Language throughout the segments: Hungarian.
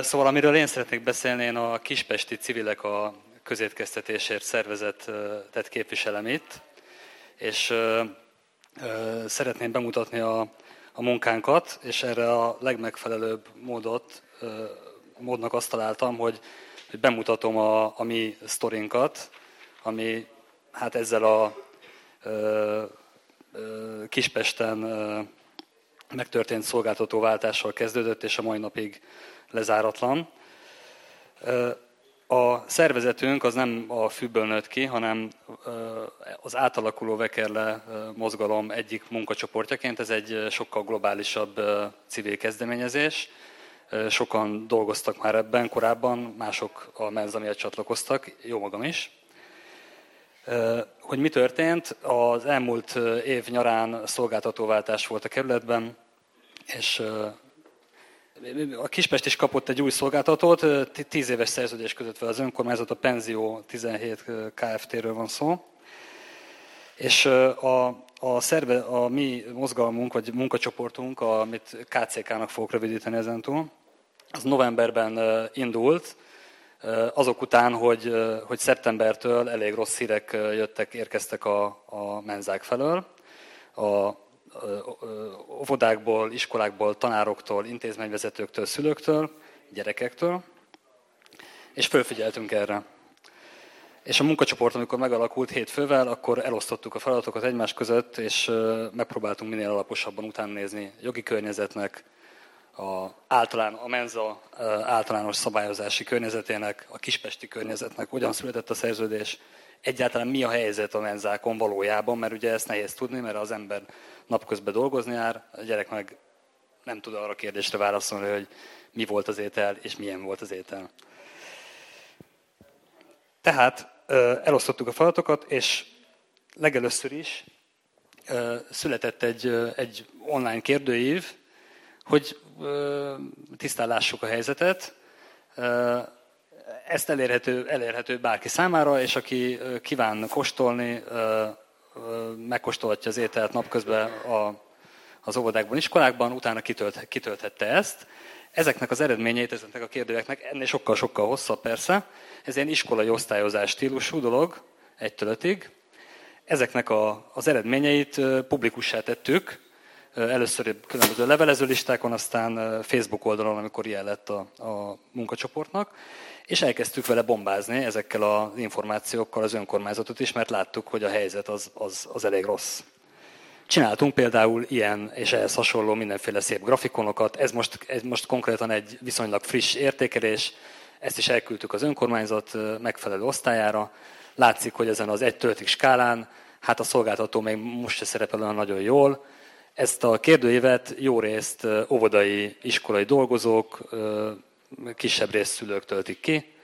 Szóval amiről én szeretnék beszélni, én a Kispesti Civilek a közétkeztetésért szervezetet képviselem itt, és szeretném bemutatni a, a munkánkat, és erre a legmegfelelőbb módot, módnak azt találtam, hogy, hogy bemutatom a, a mi sztorinkat, ami hát ezzel a ö, ö, Kispesten megtörtént szolgáltatóváltással kezdődött, és a mai napig lezáratlan. A szervezetünk az nem a fűből nőtt ki, hanem az átalakuló Vekerle mozgalom egyik munkacsoportjaként. Ez egy sokkal globálisabb civil kezdeményezés. Sokan dolgoztak már ebben korábban, mások a miatt csatlakoztak, jó magam is. Hogy mi történt? Az elmúlt év nyarán szolgáltatóváltás volt a kerületben, és a Kispest is kapott egy új szolgáltatót, tíz éves szerződés között fel az önkormányzat, a Penzió 17 Kft-ről van szó. És a, a, szerve, a mi mozgalmunk, vagy munkacsoportunk, amit KCK-nak fogok rövidíteni ezentúl, az novemberben indult, azok után, hogy, hogy szeptembertől elég rossz hírek jöttek, érkeztek a, a menzák felől. A óvodákból, iskolákból, tanároktól, intézményvezetőktől, szülőktől, gyerekektől, és fölfigyeltünk erre. És a munkacsoport, amikor megalakult hétfővel, akkor elosztottuk a feladatokat egymás között, és megpróbáltunk minél alaposabban utána nézni jogi környezetnek, a, általán, a menza általános szabályozási környezetének, a kispesti környezetnek, hogyan született a szerződés, egyáltalán mi a helyzet a menzákon valójában, mert ugye ezt nehéz tudni, mert az ember napközben dolgozni jár, a gyerek meg nem tud arra a kérdésre válaszolni, hogy mi volt az étel, és milyen volt az étel. Tehát elosztottuk a feladatokat, és legelőször is született egy, egy online kérdőív, hogy tisztán lássuk a helyzetet. Ezt elérhető, elérhető bárki számára, és aki kíván kóstolni, megkóstolhatja az ételt napközben a, az óvodákban, iskolákban, utána kitölt, kitölthette ezt. Ezeknek az eredményeit, ezeknek a kérdőjeknek ennél sokkal-sokkal hosszabb persze. Ez ilyen iskolai osztályozás stílusú dolog, egytől ötig. Ezeknek a, az eredményeit publikussá tettük, először különböző levelező listákon, aztán Facebook oldalon, amikor ilyen lett a, a munkacsoportnak és elkezdtük vele bombázni ezekkel az információkkal az önkormányzatot is, mert láttuk, hogy a helyzet az, az, az elég rossz. Csináltunk például ilyen és ehhez hasonló mindenféle szép grafikonokat, ez most, ez most konkrétan egy viszonylag friss értékelés, ezt is elküldtük az önkormányzat megfelelő osztályára. Látszik, hogy ezen az 1 5 skálán, hát a szolgáltató még most se szerepel olyan nagyon jól. Ezt a kérdőívet jó részt óvodai, iskolai dolgozók, kisebb részszülők töltik ki.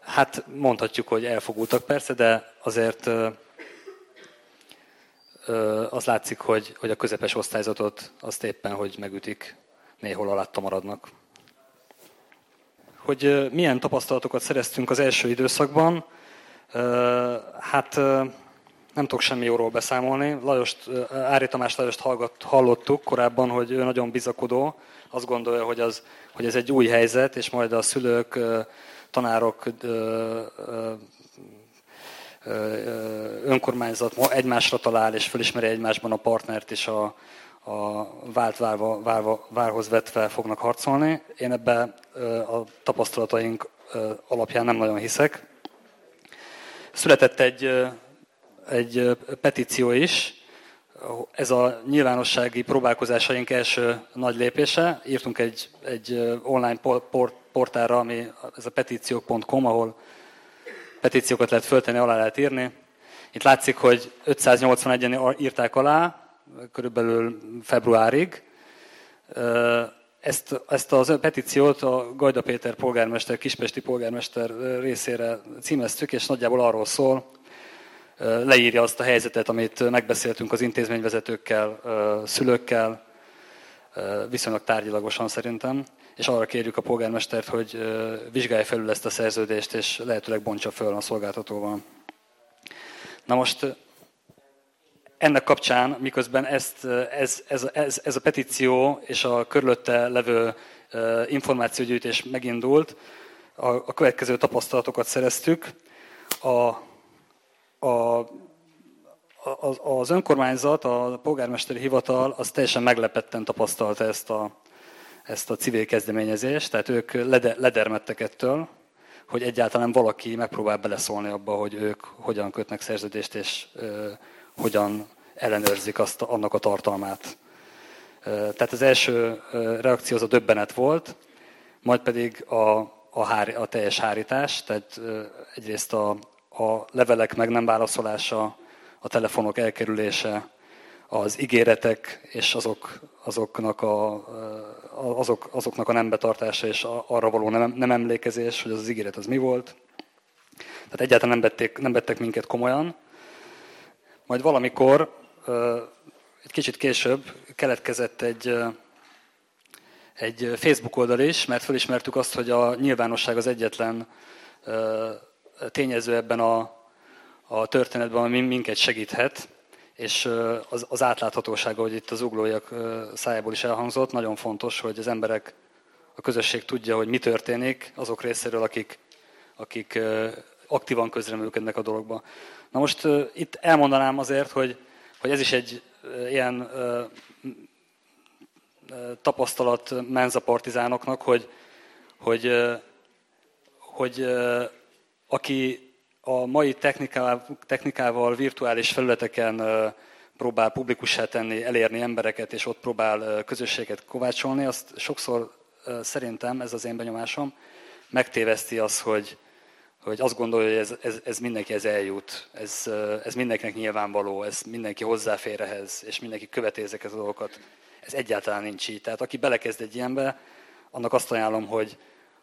Hát mondhatjuk, hogy elfogultak persze, de azért az látszik, hogy, hogy a közepes osztályzatot azt éppen, hogy megütik, néhol alatta maradnak. Hogy milyen tapasztalatokat szereztünk az első időszakban, hát nem tudok semmi jóról beszámolni. Lajost, Ári Tamás Lajost hallottuk korábban, hogy ő nagyon bizakodó, azt gondolja, hogy, az, hogy ez egy új helyzet, és majd a szülők, tanárok, önkormányzat egymásra talál, és felismeri egymásban a partnert, és a, a vált várva, várva, várhoz vetve fognak harcolni. Én ebbe a tapasztalataink alapján nem nagyon hiszek. Született egy, egy petíció is, ez a nyilvánossági próbálkozásaink első nagy lépése. Írtunk egy, egy online portálra, ami ez a petíciók.com, ahol petíciókat lehet föltenni, alá lehet írni. Itt látszik, hogy 581-en írták alá, körülbelül februárig. Ezt, ezt a petíciót a Gajda Péter polgármester, kispesti polgármester részére címeztük, és nagyjából arról szól, leírja azt a helyzetet, amit megbeszéltünk az intézményvezetőkkel, szülőkkel, viszonylag tárgyilagosan szerintem, és arra kérjük a polgármestert, hogy vizsgálja felül ezt a szerződést, és lehetőleg bontsa föl a szolgáltatóval. Na most ennek kapcsán, miközben ezt, ez, ez, ez, ez a petíció és a körülötte levő információgyűjtés megindult, a, a következő tapasztalatokat szereztük. A, a, az önkormányzat, a polgármesteri hivatal az teljesen meglepetten tapasztalta ezt a, ezt a civil kezdeményezést, tehát ők ledermettek ettől, hogy egyáltalán valaki megpróbál beleszólni abba, hogy ők hogyan kötnek szerződést, és ö, hogyan ellenőrzik azt, annak a tartalmát. Tehát az első reakció az a döbbenet volt, majd pedig a, a, hár, a teljes hárítás, tehát egyrészt a, a levelek meg nem válaszolása, a telefonok elkerülése, az ígéretek és azok, azoknak, a, azok, azoknak a nem betartása és arra való nem, nem emlékezés, hogy az, az ígéret az mi volt. Tehát egyáltalán nem vették, nem vettek minket komolyan. Majd valamikor, egy kicsit később keletkezett egy, egy Facebook oldal is, mert felismertük azt, hogy a nyilvánosság az egyetlen tényező ebben a, a történetben, ami minket segíthet, és az, az átláthatóság, hogy itt az uglóiak szájából is elhangzott, nagyon fontos, hogy az emberek, a közösség tudja, hogy mi történik azok részéről, akik, akik aktívan közreműködnek a dologba. Na most itt elmondanám azért, hogy, hogy ez is egy ilyen tapasztalat menza partizánoknak, hogy, hogy, hogy aki a mai technikával, virtuális felületeken próbál publikussá tenni, elérni embereket, és ott próbál közösséget kovácsolni, azt sokszor szerintem, ez az én benyomásom, megtéveszti az, hogy, hogy azt gondolja, hogy ez, ez, ez mindenki ez eljut, ez, ez mindenkinek nyilvánvaló, ez mindenki hozzáfér ehhez, és mindenki követi ezeket a dolgokat. Ez egyáltalán nincs így. Tehát aki belekezd egy ilyenbe, annak azt ajánlom, hogy,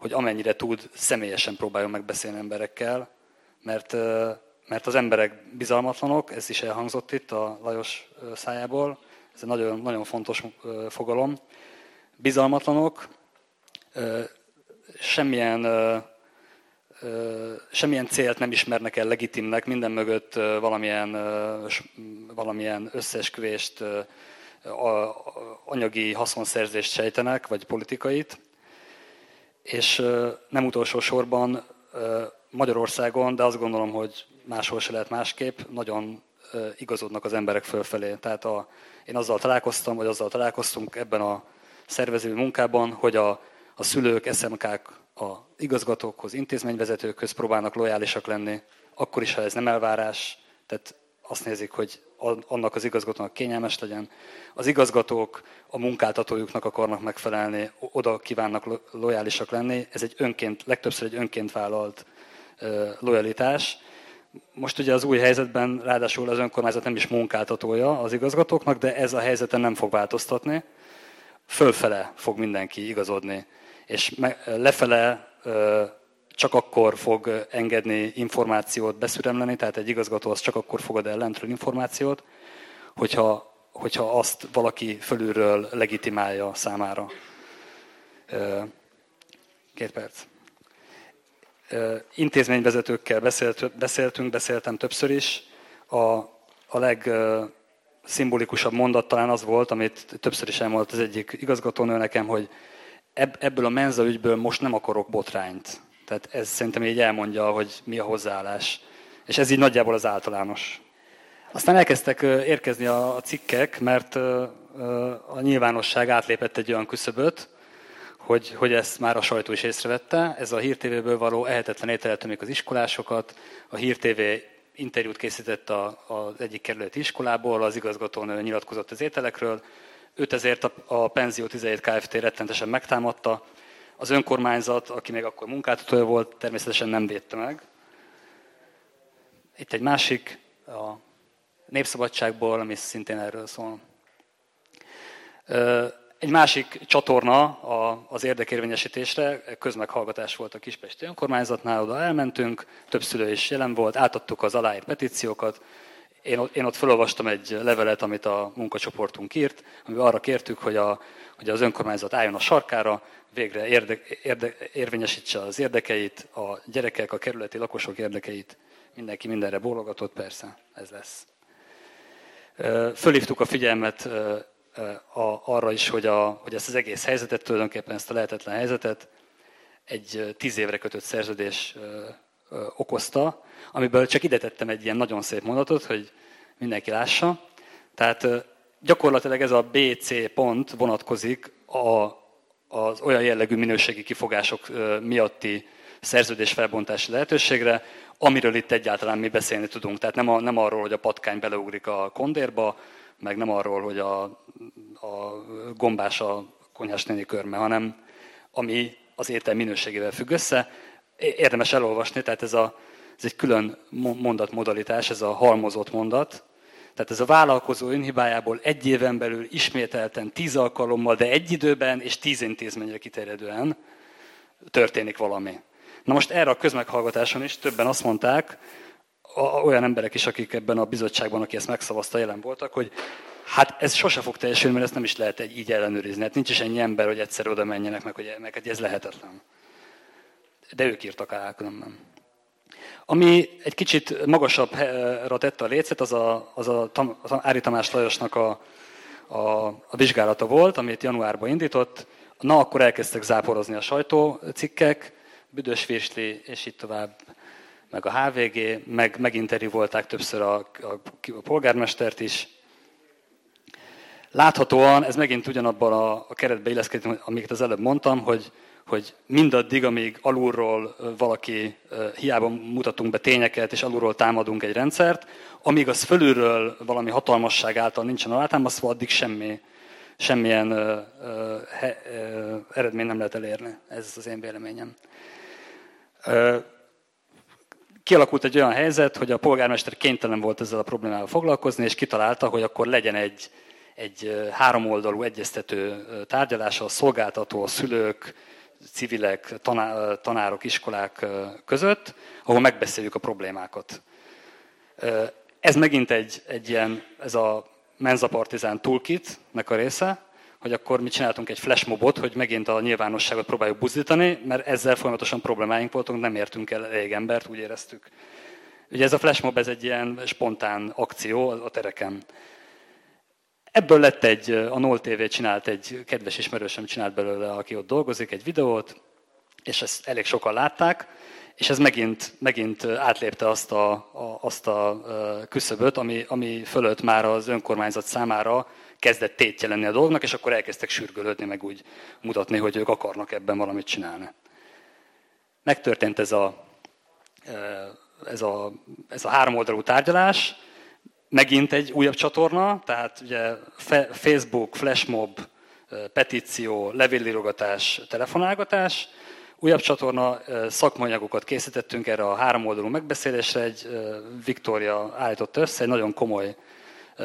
hogy amennyire tud, személyesen próbáljon megbeszélni emberekkel, mert, mert az emberek bizalmatlanok, ez is elhangzott itt a Lajos szájából, ez egy nagyon, nagyon fontos fogalom. Bizalmatlanok, semmilyen, semmilyen célt nem ismernek el legitimnek, minden mögött valamilyen, valamilyen összeesküvést, anyagi haszonszerzést sejtenek, vagy politikait, és nem utolsó sorban Magyarországon, de azt gondolom, hogy máshol se lehet másképp, nagyon igazodnak az emberek fölfelé. Tehát a, én azzal találkoztam, vagy azzal találkoztunk ebben a szervező munkában, hogy a, a szülők, SMK-k a igazgatókhoz, intézményvezetőkhöz próbálnak lojálisak lenni, akkor is, ha ez nem elvárás, tehát azt nézik, hogy annak az igazgatónak kényelmes legyen. Az igazgatók a munkáltatójuknak akarnak megfelelni, oda kívánnak lojálisak lenni. Ez egy önként, legtöbbször egy önként vállalt lojalitás. Most ugye az új helyzetben ráadásul az önkormányzat nem is munkáltatója az igazgatóknak, de ez a helyzeten nem fog változtatni. Fölfele fog mindenki igazodni, és lefele csak akkor fog engedni információt beszüremleni, tehát egy igazgató az csak akkor fogad el lentről információt, hogyha, hogyha azt valaki fölülről legitimálja számára. Két perc intézményvezetőkkel beszélt, beszéltünk, beszéltem többször is. A, a legszimbolikusabb mondat talán az volt, amit többször is elmondott az egyik igazgatónő nekem, hogy ebből a menza ügyből most nem akarok botrányt. Tehát ez szerintem így elmondja, hogy mi a hozzáállás. És ez így nagyjából az általános. Aztán elkezdtek érkezni a cikkek, mert a nyilvánosság átlépett egy olyan küszöböt, hogy, hogy ezt már a sajtó is észrevette. Ez a hírtévéből való ehetetlen ételeltömik az iskolásokat. A hírtévé interjút készített a, az egyik kerületi iskolából, az igazgatónő nyilatkozott az ételekről. Őt ezért a, a Penzió 17 Kft. rettentesen megtámadta. Az önkormányzat, aki még akkor munkáltatója volt, természetesen nem védte meg. Itt egy másik, a Népszabadságból, ami szintén erről szól. Egy másik csatorna az érdekérvényesítésre, közmeghallgatás volt a Kispesti önkormányzatnál, oda elmentünk, több szülő is jelen volt, átadtuk az aláírt petíciókat, én ott, felolvastam egy levelet, amit a munkacsoportunk írt, amiben arra kértük, hogy, a, hogy az önkormányzat álljon a sarkára, végre érde, érde, érvényesítse az érdekeit, a gyerekek, a kerületi lakosok érdekeit. Mindenki mindenre bólogatott, persze, ez lesz. Fölhívtuk a figyelmet arra is, hogy, a, hogy ezt az egész helyzetet, tulajdonképpen ezt a lehetetlen helyzetet egy tíz évre kötött szerződés okozta, amiből csak ide tettem egy ilyen nagyon szép mondatot, hogy mindenki lássa. Tehát gyakorlatilag ez a BC pont vonatkozik a, az olyan jellegű minőségi kifogások miatti szerződés felbontási lehetőségre, amiről itt egyáltalán mi beszélni tudunk. Tehát nem, a, nem arról, hogy a patkány beleugrik a kondérba, meg nem arról, hogy a, a gombás a konyhás néni körme, hanem ami az étel minőségével függ össze. Érdemes elolvasni, tehát ez, a, ez egy külön mondatmodalitás, ez a halmozott mondat. Tehát ez a vállalkozó önhibájából egy éven belül ismételten tíz alkalommal, de egy időben és tíz intézményre kiterjedően történik valami. Na most erre a közmeghallgatáson is többen azt mondták, olyan emberek is, akik ebben a bizottságban, aki ezt megszavazta, jelen voltak, hogy hát ez sose fog teljesülni, mert ezt nem is lehet így ellenőrizni. Hát nincs is ennyi ember, hogy egyszer oda menjenek, meg hogy, meg, ez lehetetlen. De ők írtak rá, nem. Ami egy kicsit magasabbra tette a lécet, az a, az a, az a Ári Tamás Lajosnak a, a, a vizsgálata volt, amit januárban indított. Na, akkor elkezdtek záporozni a sajtócikkek, Büdös Virsli, és így tovább, meg a HVG, meg meginterjúvolták többször a, a, a polgármestert is. Láthatóan ez megint ugyanabban a, a keretbe illeszkedik, amiket az előbb mondtam, hogy, hogy mindaddig, amíg alulról valaki, hiába mutatunk be tényeket, és alulról támadunk egy rendszert, amíg az fölülről valami hatalmasság által nincsen alátámasztva, addig semmi, semmilyen ö, ö, he, ö, eredmény nem lehet elérni. Ez az én véleményem. Ö, kialakult egy olyan helyzet, hogy a polgármester kénytelen volt ezzel a problémával foglalkozni, és kitalálta, hogy akkor legyen egy, egy háromoldalú egyeztető tárgyalás a szolgáltató, a szülők, civilek, tanárok, iskolák között, ahol megbeszéljük a problémákat. Ez megint egy, egy ilyen, ez a Menza Partizán Toolkit-nek a része, hogy akkor mi csináltunk egy flashmobot, hogy megint a nyilvánosságot próbáljuk buzdítani, mert ezzel folyamatosan problémáink voltunk, nem értünk el elég embert, úgy éreztük. Ugye ez a flashmob, ez egy ilyen spontán akció a tereken. Ebből lett egy, a NOL TV csinált egy kedves ismerősöm csinált belőle, aki ott dolgozik, egy videót, és ezt elég sokan látták, és ez megint, megint átlépte azt a, a, azt a küszöböt, ami, ami fölött már az önkormányzat számára kezdett tétje lenni a dolgnak, és akkor elkezdtek sürgölődni, meg úgy mutatni, hogy ők akarnak ebben valamit csinálni. Megtörtént ez a, ez a, ez a háromoldalú tárgyalás, megint egy újabb csatorna, tehát ugye Facebook, flashmob, petíció, levélírogatás, telefonálgatás, újabb csatorna, szakmanyagokat készítettünk erre a háromoldalú megbeszélésre, egy Viktória állította össze, egy nagyon komoly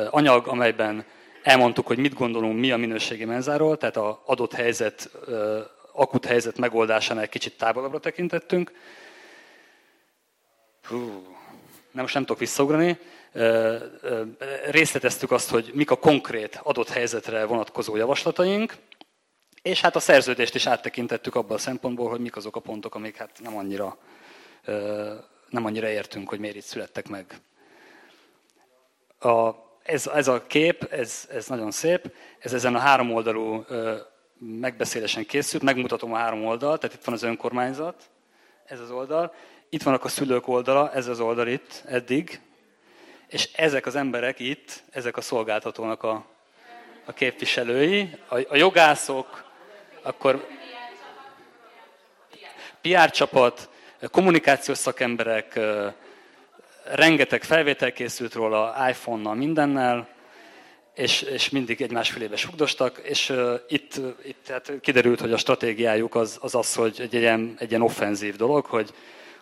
anyag, amelyben elmondtuk, hogy mit gondolunk mi a minőségi menzáról, tehát az adott helyzet, akut helyzet megoldásánál egy kicsit távolabbra tekintettünk. Hú, nem, most nem tudok visszaugrani részleteztük azt, hogy mik a konkrét adott helyzetre vonatkozó javaslataink, és hát a szerződést is áttekintettük abban a szempontból, hogy mik azok a pontok, amik hát nem annyira, nem annyira értünk, hogy miért itt születtek meg. A, ez, ez a kép, ez, ez nagyon szép, ez ezen a három oldalú megbeszélésen készült, megmutatom a három oldalt, tehát itt van az önkormányzat, ez az oldal, itt vannak a szülők oldala, ez az oldal itt eddig, és ezek az emberek itt, ezek a szolgáltatónak a, a képviselői, a, a jogászok, akkor PR csapat, kommunikációs szakemberek, rengeteg felvétel készült róla, iPhone-nal, mindennel, és, és mindig egymás fülébe sugdostak, és uh, itt, itt hát kiderült, hogy a stratégiájuk az az, az hogy egy ilyen, egy ilyen offenzív dolog, hogy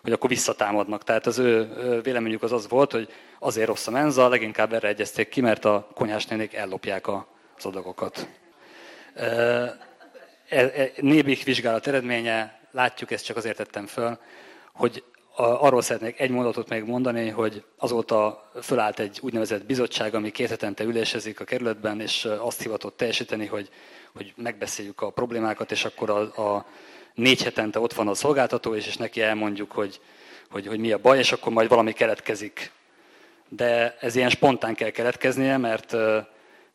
hogy akkor visszatámadnak. Tehát az ő véleményük az az volt, hogy azért rossz a menza, leginkább erre egyezték ki, mert a konyhásnénik ellopják az adagokat. E, e, Nébik vizsgálat eredménye, látjuk, ezt csak azért tettem föl, hogy arról szeretnék egy mondatot még mondani, hogy azóta fölállt egy úgynevezett bizottság, ami két hetente ülésezik a kerületben, és azt hivatott teljesíteni, hogy, hogy megbeszéljük a problémákat, és akkor a, a négy hetente ott van a szolgáltató, és, és neki elmondjuk, hogy, hogy, hogy mi a baj, és akkor majd valami keletkezik. De ez ilyen spontán kell keletkeznie, mert,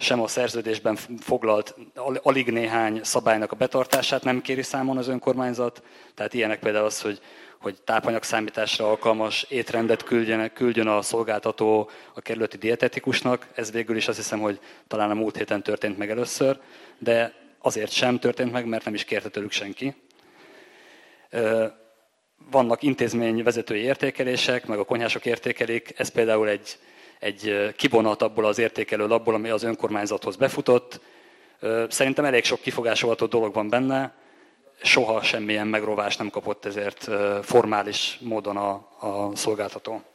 sem a szerződésben foglalt alig néhány szabálynak a betartását nem kéri számon az önkormányzat. Tehát ilyenek például az, hogy, hogy tápanyagszámításra alkalmas étrendet küldjön, küldjön a szolgáltató a kerületi dietetikusnak. Ez végül is azt hiszem, hogy talán a múlt héten történt meg először, de azért sem történt meg, mert nem is kérte tőlük senki. Vannak intézményvezetői értékelések, meg a konyhások értékelik. Ez például egy egy kivonat abból az értékelő labból, ami az önkormányzathoz befutott. Szerintem elég sok kifogásolható dolog van benne, soha semmilyen megrovás nem kapott ezért formális módon a, a szolgáltató.